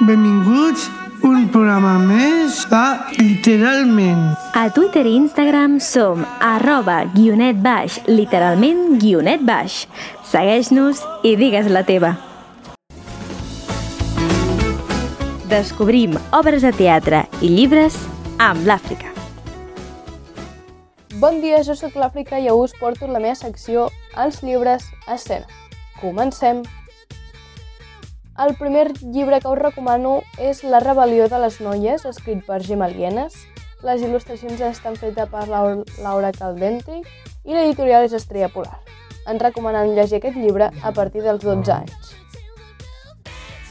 Benvinguts un programa més a Literalment. A Twitter i Instagram som arroba guionet baix, literalment guionet baix. Segueix-nos i digues la teva. Descobrim obres de teatre i llibres amb l'Àfrica. Bon dia, jo sóc l'Àfrica i avui us porto la meva secció Els llibres a escena. Comencem! El primer llibre que us recomano és La rebel·lió de les noies, escrit per Gemma Lienes. Les il·lustracions estan fetes per Laura Caldente i l'editorial és Estrella Polar. Ens recomanen llegir aquest llibre a partir dels 12 anys.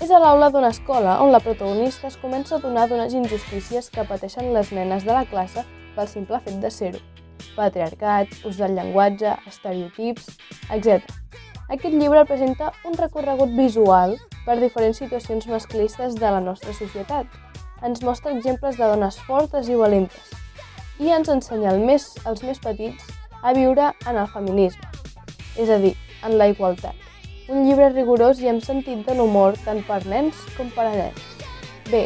És a l'aula d'una escola on la protagonista es comença a donar d'unes injustícies que pateixen les nenes de la classe pel simple fet de ser-ho. Patriarcat, ús del llenguatge, estereotips, etc. Aquest llibre presenta un recorregut visual per diferents situacions masclistes de la nostra societat. Ens mostra exemples de dones fortes i valentes i ens ensenya el més, els més petits a viure en el feminisme, és a dir, en la igualtat. Un llibre rigorós i amb sentit de l'humor tant per nens com per a nens. Bé,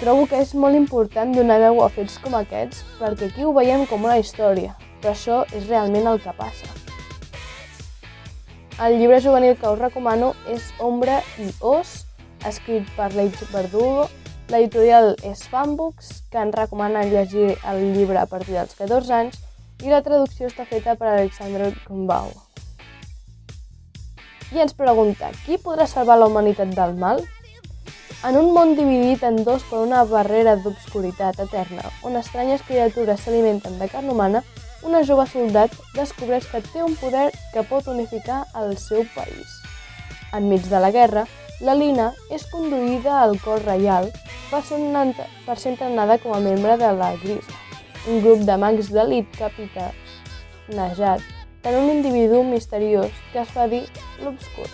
trobo que és molt important donar veu a fets com aquests perquè aquí ho veiem com una història, però això és realment el que passa. El llibre juvenil que us recomano és Ombra i Os, escrit per Leitz Verdugo. L'editorial és Fanbooks, que ens recomana llegir el llibre a partir dels 14 anys, i la traducció està feta per Alexandre Kumbau. I ens pregunta, qui podrà salvar la humanitat del mal? En un món dividit en dos per una barrera d'obscuritat eterna, on estranyes criatures s'alimenten de carn humana, una jove soldat descobreix que té un poder que pot unificar el seu país. Enmig de la guerra, la Lina és conduïda al cor reial per ser, per ser entrenada com a membre de la Grisa, un grup de mags d'elit capitanejat per un individu misteriós que es fa dir l'Obscur.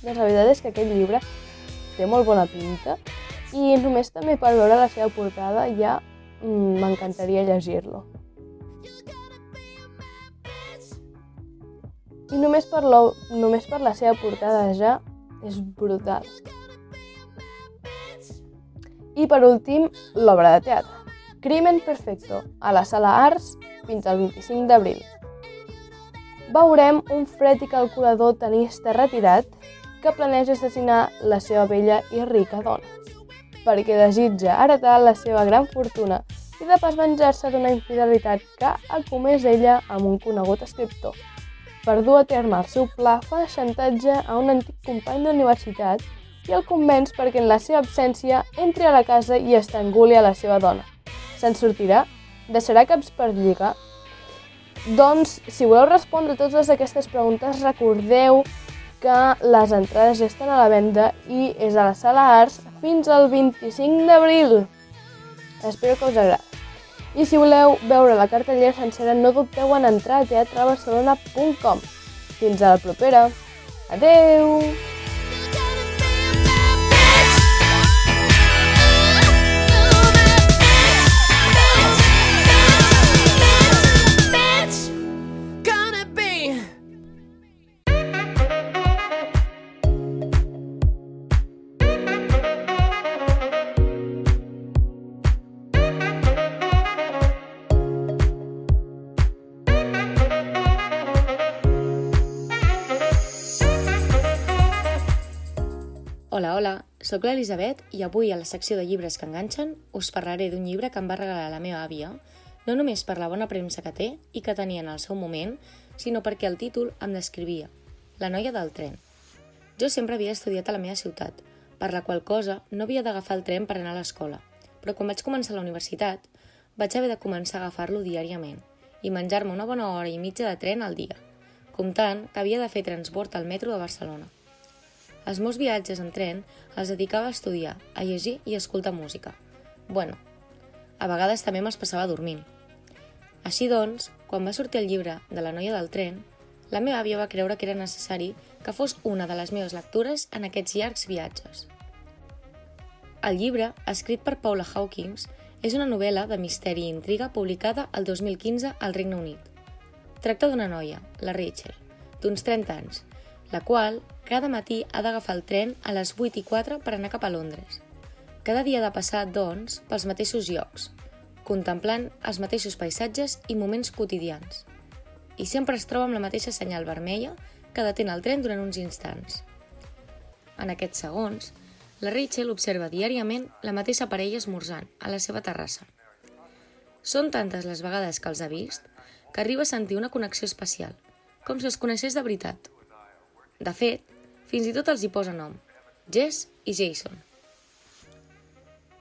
Doncs la veritat és que aquest llibre té molt bona pinta i només també per veure la seva portada ja mm, m'encantaria llegir-lo. I només per, lo, només per la seva portada ja és brutal. I per últim, l'obra de teatre. Crimen Perfecto, a la Sala Arts, fins al 25 d'abril. Veurem un fred i calculador tenista retirat que planeja assassinar la seva vella i rica dona, perquè desitja heretar la seva gran fortuna i de pas venjar-se d'una infidelitat que ha comès ella amb un conegut escriptor. Per dur a terme el seu pla, fa xantatge a un antic company d'universitat i el convenç perquè en la seva absència entri a la casa i estranguli a la seva dona. Se'n sortirà? Deixarà caps per lligar? Doncs, si voleu respondre a totes aquestes preguntes, recordeu que les entrades estan a la venda i és a la Sala Arts fins al 25 d'abril. Espero que us agradi. I si voleu veure la cartellera sencera, no dubteu en entrar a teatrebarcelona.com. Fins a la propera. Adeu! Hola, hola, sóc l'Elisabet i avui a la secció de llibres que enganxen us parlaré d'un llibre que em va regalar la meva àvia, no només per la bona premsa que té i que tenia en el seu moment, sinó perquè el títol em descrivia, La noia del tren. Jo sempre havia estudiat a la meva ciutat, per la qual cosa no havia d'agafar el tren per anar a l'escola, però quan vaig començar la universitat vaig haver de començar a agafar-lo diàriament i menjar-me una bona hora i mitja de tren al dia, comptant que havia de fer transport al metro de Barcelona. Els meus viatges en tren els dedicava a estudiar, a llegir i a escoltar música. Bueno, a vegades també me'ls passava dormint. Així doncs, quan va sortir el llibre de la noia del tren, la meva àvia va creure que era necessari que fos una de les meves lectures en aquests llargs viatges. El llibre, escrit per Paula Hawkins, és una novel·la de misteri i intriga publicada el 2015 al Regne Unit. Tracta d'una noia, la Rachel, d'uns 30 anys, la qual cada matí ha d'agafar el tren a les 8 i 4 per anar cap a Londres. Cada dia ha de passar, doncs, pels mateixos llocs, contemplant els mateixos paisatges i moments quotidians. I sempre es troba amb la mateixa senyal vermella que detén el tren durant uns instants. En aquests segons, la Rachel observa diàriament la mateixa parella esmorzant a la seva terrassa. Són tantes les vegades que els ha vist que arriba a sentir una connexió especial, com si es coneixés de veritat. De fet, fins i tot els hi posa nom, Jess i Jason.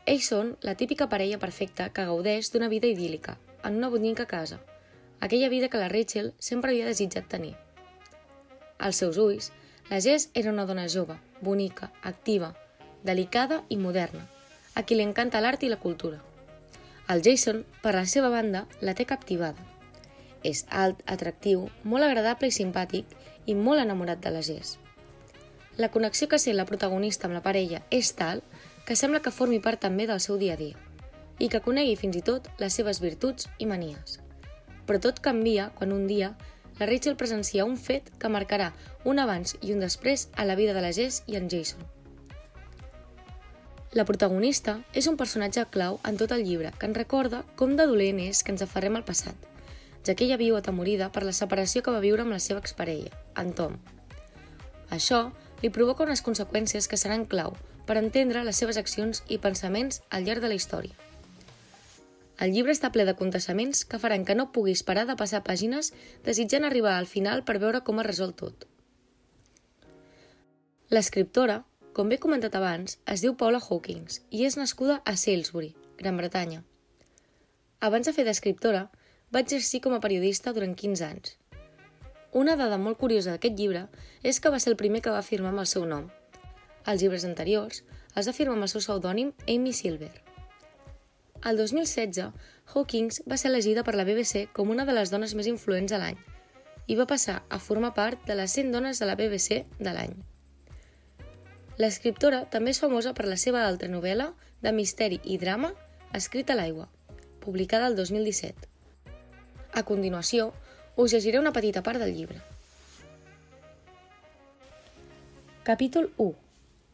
Ells són la típica parella perfecta que gaudeix d'una vida idíl·lica, en una bonica casa, aquella vida que la Rachel sempre havia desitjat tenir. Als seus ulls, la Jess era una dona jove, bonica, activa, delicada i moderna, a qui li encanta l'art i la cultura. El Jason, per la seva banda, la té captivada. És alt, atractiu, molt agradable i simpàtic i molt enamorat de la Jess. La connexió que sent la protagonista amb la parella és tal que sembla que formi part també del seu dia a dia i que conegui fins i tot les seves virtuts i manies. Però tot canvia quan un dia la Rachel presencia un fet que marcarà un abans i un després a la vida de la Jess i en Jason. La protagonista és un personatge clau en tot el llibre que ens recorda com de dolent és que ens aferrem al passat, ja que ella viu atemorida per la separació que va viure amb la seva exparella, en Tom. Això li provoca unes conseqüències que seran clau per entendre les seves accions i pensaments al llarg de la història. El llibre està ple de contestaments que faran que no puguis parar de passar pàgines desitjant arribar al final per veure com es resol tot. L'escriptora, com bé comentat abans, es diu Paula Hawkins i és nascuda a Salisbury, Gran Bretanya. Abans de fer d'escriptora, va exercir com a periodista durant 15 anys una dada molt curiosa d'aquest llibre és que va ser el primer que va firmar amb el seu nom. Els llibres anteriors els va firmar amb el seu pseudònim Amy Silver. El 2016, Hawkins va ser elegida per la BBC com una de les dones més influents de l'any i va passar a formar part de les 100 dones de la BBC de l'any. L'escriptora també és famosa per la seva altra novel·la de misteri i drama Escrita a l'aigua, publicada el 2017. A continuació, us llegiré una petita part del llibre. Capítol 1.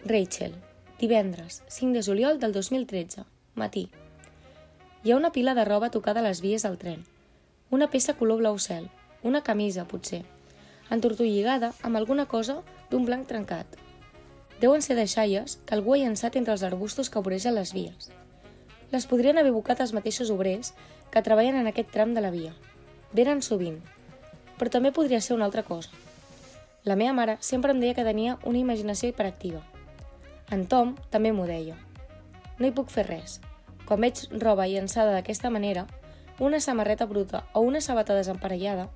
Rachel. Divendres, 5 de juliol del 2013. Matí. Hi ha una pila de roba tocada a les vies del tren. Una peça color blau cel. Una camisa, potser. Entortolligada amb alguna cosa d'un blanc trencat. Deuen ser deixalles que algú ha llançat entre els arbustos que voregen les vies. Les podrien haver bocat els mateixos obrers que treballen en aquest tram de la via. Venen sovint, però també podria ser una altra cosa. La meva mare sempre em deia que tenia una imaginació hiperactiva. En Tom també m'ho deia. No hi puc fer res. Quan veig roba llançada d'aquesta manera, una samarreta bruta o una sabata desemparellada,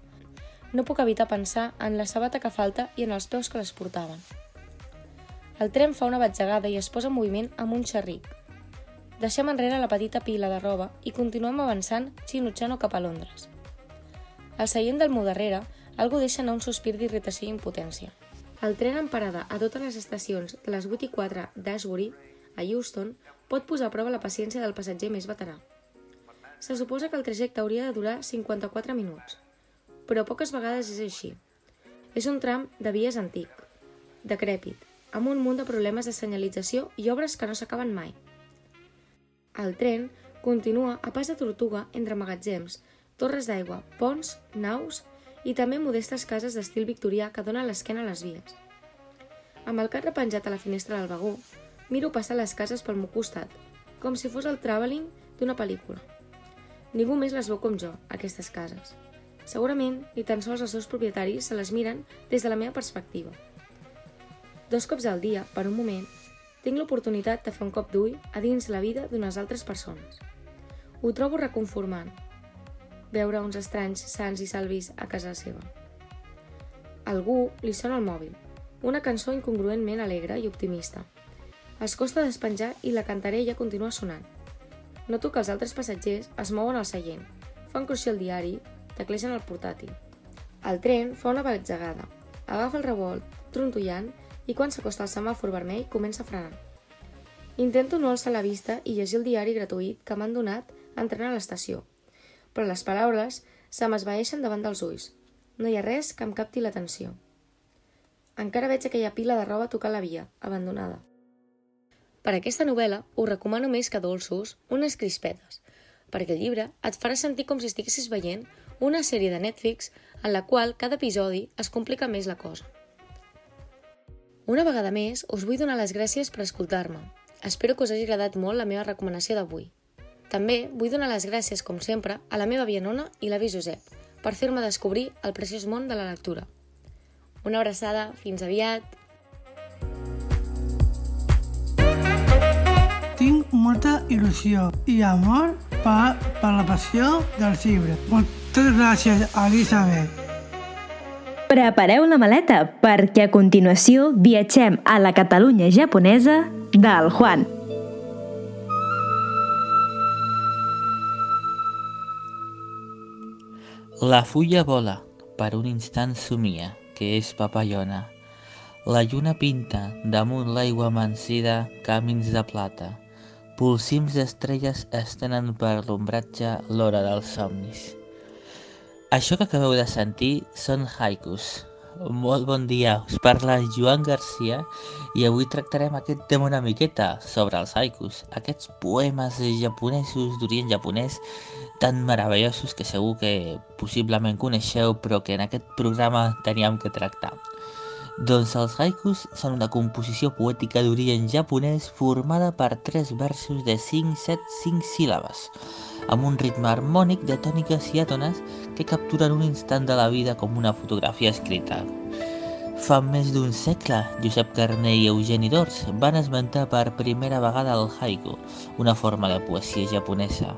no puc evitar pensar en la sabata que falta i en els peus que les portaven. El tren fa una batzegada i es posa en moviment amb un xerric. Deixem enrere la petita pila de roba i continuem avançant xinutxant cap a Londres. Al seient del meu darrere, algú deixa anar un sospir d'irritació i impotència. El tren en parada a totes les estacions de les 8 i 4 d'Ashbury, a Euston, pot posar a prova la paciència del passatger més veterà. Se suposa que el trajecte hauria de durar 54 minuts, però poques vegades és així. És un tram de vies antic, decrèpit, amb un munt de problemes de senyalització i obres que no s'acaben mai. El tren continua a pas de tortuga entre magatzems, torres d'aigua, ponts, naus i també modestes cases d'estil victorià que donen l'esquena a les vies. Amb el cap repenjat a la finestra del vagó, miro passar les cases pel meu costat, com si fos el travelling d'una pel·lícula. Ningú més les veu com jo, aquestes cases. Segurament, ni tan sols els seus propietaris se les miren des de la meva perspectiva. Dos cops al dia, per un moment, tinc l'oportunitat de fer un cop d'ull a dins la vida d'unes altres persones. Ho trobo reconformant, veure uns estranys sants i salvis a casa seva. Algú li sona el mòbil, una cançó incongruentment alegre i optimista. Es costa despenjar i la cantarella continua sonant. Noto que els altres passatgers es mouen al seient, fan cruixir el diari, teclegen el portàtil. El tren fa una batzegada, agafa el revolt, trontollant, i quan s'acosta al semàfor vermell comença a frenar. Intento no alçar la vista i llegir el diari gratuït que m'han donat entrant a l'estació, però les paraules se m'esvaeixen davant dels ulls, no hi ha res que em capti l'atenció. Encara veig aquella pila de roba tocar la via, abandonada. Per aquesta novel·la us recomano més que dolços unes crispetes, perquè el llibre et farà sentir com si estiguessis veient una sèrie de Netflix en la qual cada episodi es complica més la cosa. Una vegada més, us vull donar les gràcies per escoltar-me. Espero que us hagi agradat molt la meva recomanació d'avui. També vull donar les gràcies, com sempre, a la meva via Nona i l'avi Josep per fer-me descobrir el preciós món de la lectura. Una abraçada, fins aviat! Tinc molta il·lusió i amor per, per la passió dels llibres. Moltes gràcies, Elisabet. Prepareu la maleta perquè a continuació viatgem a la Catalunya japonesa del Juan. La fulla vola, per un instant somia, que és papallona. La lluna pinta, damunt l'aigua mansida, camins de plata. Pulsims d'estrelles estenen per l'ombratge l'hora dels somnis. Això que acabeu de sentir són haikus. Molt bon dia, us parla Joan Garcia i avui tractarem aquest tema una miqueta sobre els haikus, aquests poemes japonesos d'orient japonès tan meravellosos que segur que possiblement coneixeu però que en aquest programa teníem que tractar. Doncs els haikus són una composició poètica d'origen japonès formada per tres versos de 5, 7, 5 síl·labes, amb un ritme harmònic de tòniques i àtones que capturen un instant de la vida com una fotografia escrita. Fa més d'un segle, Josep Carné i Eugeni d'Ors van esmentar per primera vegada el haiku, una forma de poesia japonesa.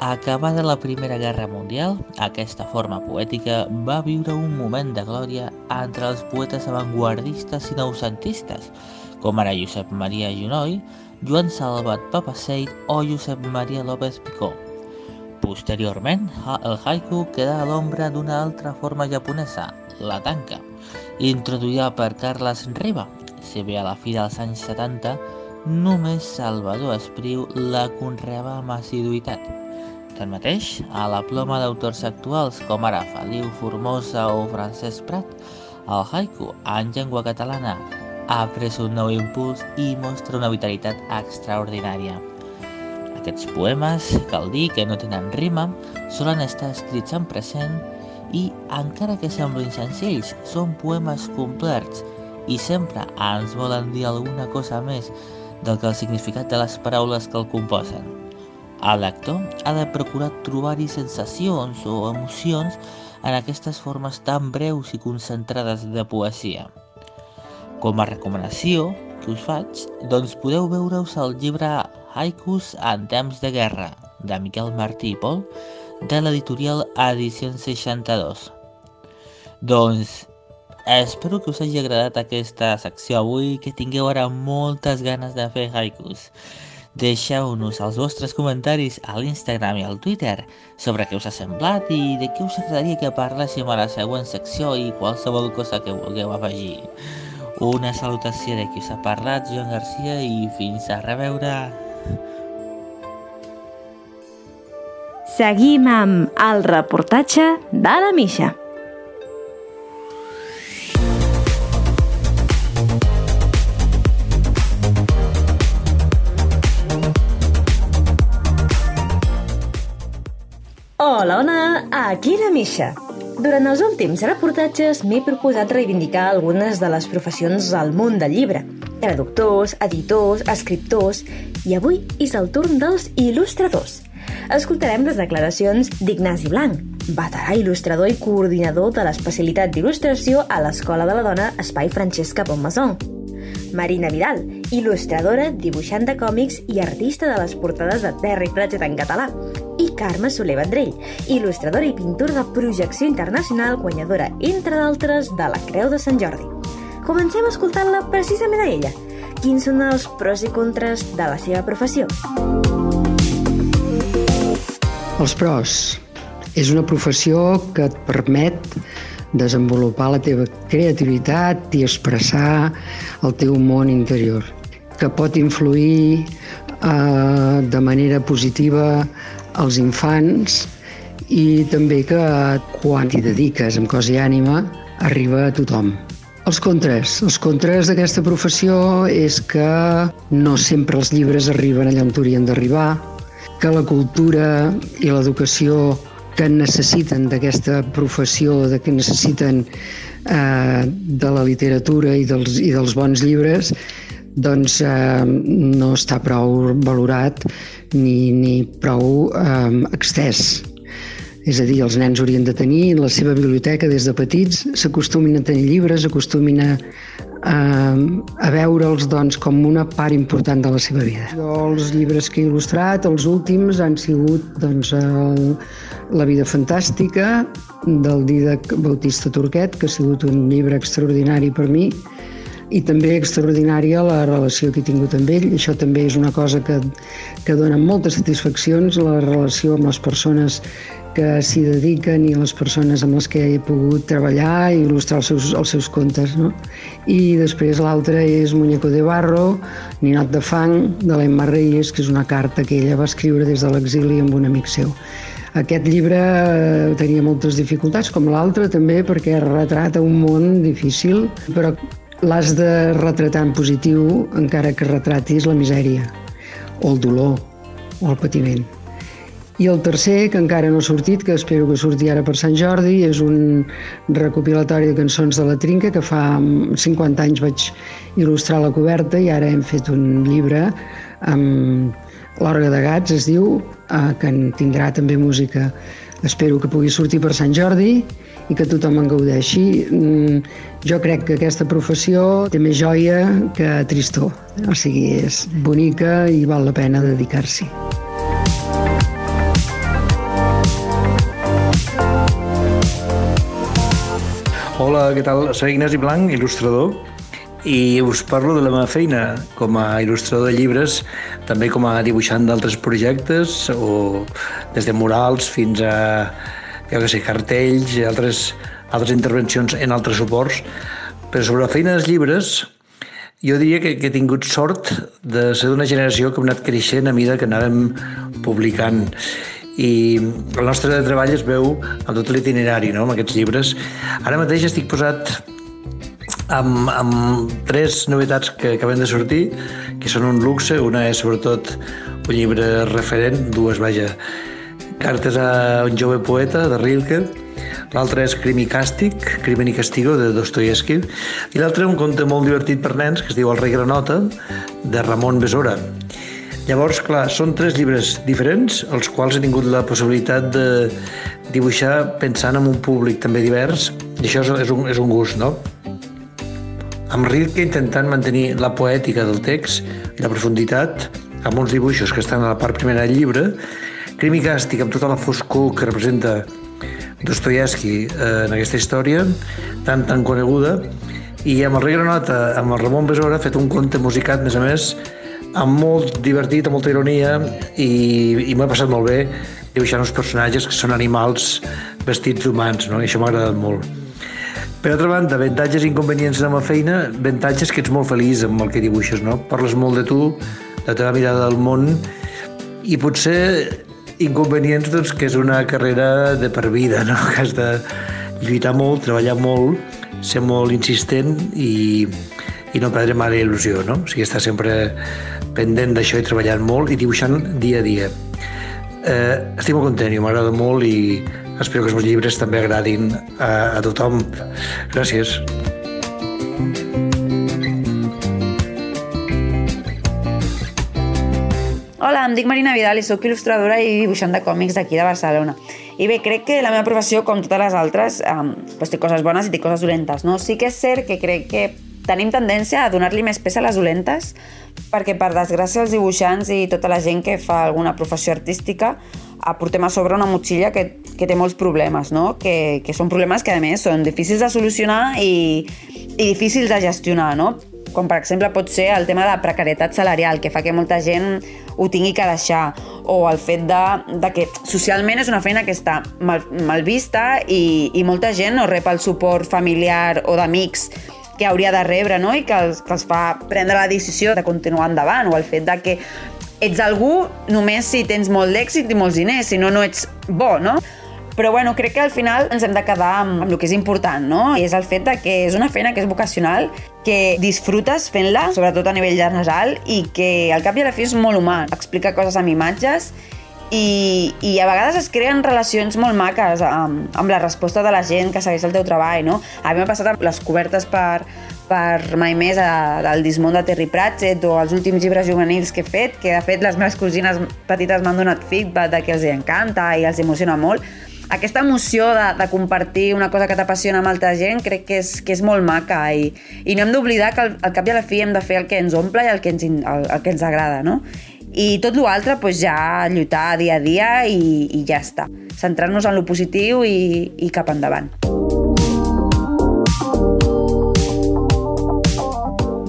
Acabada la Primera Guerra Mundial, aquesta forma poètica va viure un moment de glòria entre els poetes avantguardistes i noucentistes, com ara Josep Maria Junoy, Joan Salvat Papaseit o Josep Maria López Picó. Posteriorment, el haiku queda a l'ombra d'una altra forma japonesa, la tanca, introduïda per Carles Riba. Si bé a la fi dels anys 70, només Salvador Espriu la conreava amb assiduïtat. Tanmateix, a la ploma d'autors actuals com ara Feliu Formosa o Francesc Prat, el haiku en llengua catalana ha pres un nou impuls i mostra una vitalitat extraordinària. Aquests poemes, cal dir que no tenen rima, solen estar escrits en present i, encara que semblin senzills, són poemes complets i sempre ens volen dir alguna cosa més del que el significat de les paraules que el composen. El lector ha de procurar trobar-hi sensacions o emocions en aquestes formes tan breus i concentrades de poesia. Com a recomanació que us faig, doncs podeu veure-us el llibre Haikus en temps de guerra, de Miquel Martí i Pol, de l'editorial Edició 62. Doncs espero que us hagi agradat aquesta secció avui, que tingueu ara moltes ganes de fer haikus. Deixeu-nos els vostres comentaris a l'Instagram i al Twitter sobre què us ha semblat i de què us agradaria que parléssim a la següent secció i qualsevol cosa que vulgueu afegir. Una salutació de qui us ha parlat, Joan Garcia, i fins a reveure! Seguim amb el reportatge de la Misha. Aquí la Misha. Durant els últims reportatges m'he proposat reivindicar algunes de les professions al món del llibre. Traductors, editors, escriptors... I avui és el torn dels il·lustradors. Escoltarem les declaracions d'Ignasi Blanc, veterà il·lustrador i coordinador de l'especialitat d'il·lustració a l'Escola de la Dona Espai Francesca Bonmason. Marina Vidal, il·lustradora, dibuixant de còmics i artista de les portades de Terra i Pratchett en català. I Carme Soler Vendrell, il·lustradora i pintora de projecció internacional guanyadora, entre d'altres, de la Creu de Sant Jordi. Comencem escoltant-la precisament a ella. Quins són els pros i contres de la seva professió? Els pros. És una professió que et permet desenvolupar la teva creativitat i expressar el teu món interior, que pot influir eh, de manera positiva als infants i també que quan t'hi dediques amb cos i ànima arriba a tothom. Els contres. Els contres d'aquesta professió és que no sempre els llibres arriben allà on haurien d'arribar, que la cultura i l'educació que necessiten d'aquesta professió, de que necessiten eh, de la literatura i dels, i dels bons llibres, doncs eh, no està prou valorat ni, ni prou eh, extès. És a dir, els nens haurien de tenir la seva biblioteca des de petits, s'acostumin a tenir llibres, s'acostumin a, a, a veure'ls doncs, com una part important de la seva vida. Els llibres que he il·lustrat, els últims, han sigut doncs, el, La vida fantàstica, del Didac Bautista Turquet, que ha sigut un llibre extraordinari per mi, i també extraordinària la relació que he tingut amb ell. Això també és una cosa que, que dona moltes satisfaccions, la relació amb les persones que s'hi dediquen i les persones amb les que he pogut treballar i il·lustrar els seus, els seus contes. No? I després l'altre és Muñeco de Barro, Ninot de Fang, de l'Emma Reyes, que és una carta que ella va escriure des de l'exili amb un amic seu. Aquest llibre eh, tenia moltes dificultats, com l'altre també, perquè retrata un món difícil, però l'has de retratar en positiu encara que retratis la misèria, o el dolor, o el patiment. I el tercer, que encara no ha sortit, que espero que surti ara per Sant Jordi, és un recopilatori de cançons de la Trinca que fa 50 anys vaig il·lustrar la coberta i ara hem fet un llibre amb l'Orga de Gats, es diu, eh, que en tindrà també música. Espero que pugui sortir per Sant Jordi i que tothom en gaudeixi. Mm, jo crec que aquesta professió té més joia que tristor, o sigui, és bonica i val la pena dedicar-s'hi. Hola, què tal? Soc Ignasi Blanc, il·lustrador, i us parlo de la meva feina com a il·lustrador de llibres, també com a dibuixant d'altres projectes, o des de murals fins a jo que sé, cartells i altres, altres intervencions en altres suports. Però sobre la feina dels llibres, jo diria que, que he tingut sort de ser d'una generació que hem anat creixent a mida que anàvem publicant i el nostre treball es veu en tot l'itinerari, no?, amb aquests llibres. Ara mateix estic posat amb, amb tres novetats que acaben de sortir, que són un luxe. Una és sobretot un llibre referent, dues, vaja, Cartes a un jove poeta, de Rilke, l'altre és Crim i Càstig, Crimen i Castigo, de Dostoyevsky, i l'altre un conte molt divertit per nens que es diu El rei Granota, de Ramon Besora. Llavors, clar, són tres llibres diferents, els quals he tingut la possibilitat de dibuixar pensant en un públic també divers, i això és un, és un gust, no? Amb Rilke intentant mantenir la poètica del text i la profunditat, amb uns dibuixos que estan a la part primera del llibre, Crim i càstig amb tota la foscor que representa Dostoyevsky eh, en aquesta història tan, tan coneguda i amb el rei Granota, amb el Ramon Besora ha fet un conte musicat, més a més amb molt divertit, amb molta ironia i, i m'ha passat molt bé dibuixant uns personatges que són animals vestits humans, no? i això m'ha agradat molt. Per altra banda, avantatges i inconvenients de la feina, avantatges que ets molt feliç amb el que dibuixes, no? Parles molt de tu, de la teva mirada del món, i potser inconvenients doncs, que és una carrera de per vida, no? que has de lluitar molt, treballar molt, ser molt insistent i, i no perdre mai la il·lusió, no? O sigui, estar sempre pendent d'això i treballant molt i dibuixant dia a dia. Eh, estic molt content i m'agrada molt i espero que els meus llibres també agradin a, a tothom. Gràcies. Hola, em dic Marina Vidal i sóc il·lustradora i dibuixant de còmics d'aquí de Barcelona. I bé, crec que la meva professió, com totes les altres, eh, pues té coses bones i té coses dolentes. No? Sí que és cert que crec que tenim tendència a donar-li més pes a les dolentes perquè, per desgràcia, els dibuixants i tota la gent que fa alguna professió artística aportem a sobre una motxilla que, que té molts problemes, no? que, que són problemes que, a més, són difícils de solucionar i, i difícils de gestionar, no? com per exemple pot ser el tema de precarietat salarial, que fa que molta gent ho tingui que deixar, o el fet de, de que socialment és una feina que està mal, mal vista i, i molta gent no rep el suport familiar o d'amics que hauria de rebre no? i que els, que els fa prendre la decisió de continuar endavant, o el fet de que ets algú només si tens molt d'èxit i molts diners, si no, no ets bo, no? Però bueno, crec que al final ens hem de quedar amb, amb el que és important, no? I és el fet de que és una feina que és vocacional, que disfrutes fent-la, sobretot a nivell nasal, i que al cap i a la fi és molt humà. Explica coses amb imatges i, i a vegades es creen relacions molt maques amb, amb la resposta de la gent que segueix el teu treball, no? A mi m'ha passat amb les cobertes per, per mai més a, del Dismont de Terry Pratchett o els últims llibres juvenils que he fet, que de fet les meves cosines petites m'han donat feedback de que els encanta i els emociona molt aquesta emoció de, de compartir una cosa que t'apassiona amb altra gent crec que és, que és molt maca i, i no hem d'oblidar que al, al cap i a la fi hem de fer el que ens omple i el que ens, el, el que ens agrada, no? I tot l'altre, pues, ja lluitar dia a dia i, i ja està. Centrar-nos en lo positiu i, i cap endavant.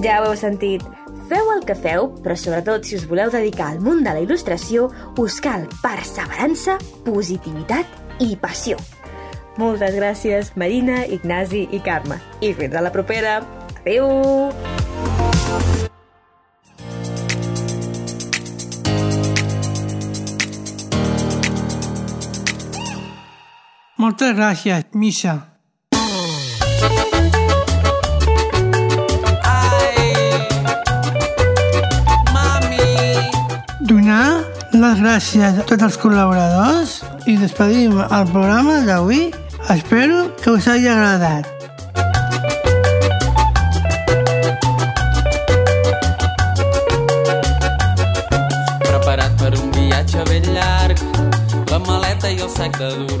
Ja ho heu sentit. Feu el que feu, però sobretot si us voleu dedicar al món de la il·lustració, us cal perseverança, positivitat i passió. Moltes gràcies, Marina, Ignasi i Carme. I fins a la propera. Adéu! Moltes gràcies, Misha. Donar les gràcies a tots els col·laboradors i despedim el programa d'avui. Espero que us hagi agradat. Preparat per un viatge ben llarg, la maleta i el sac de dur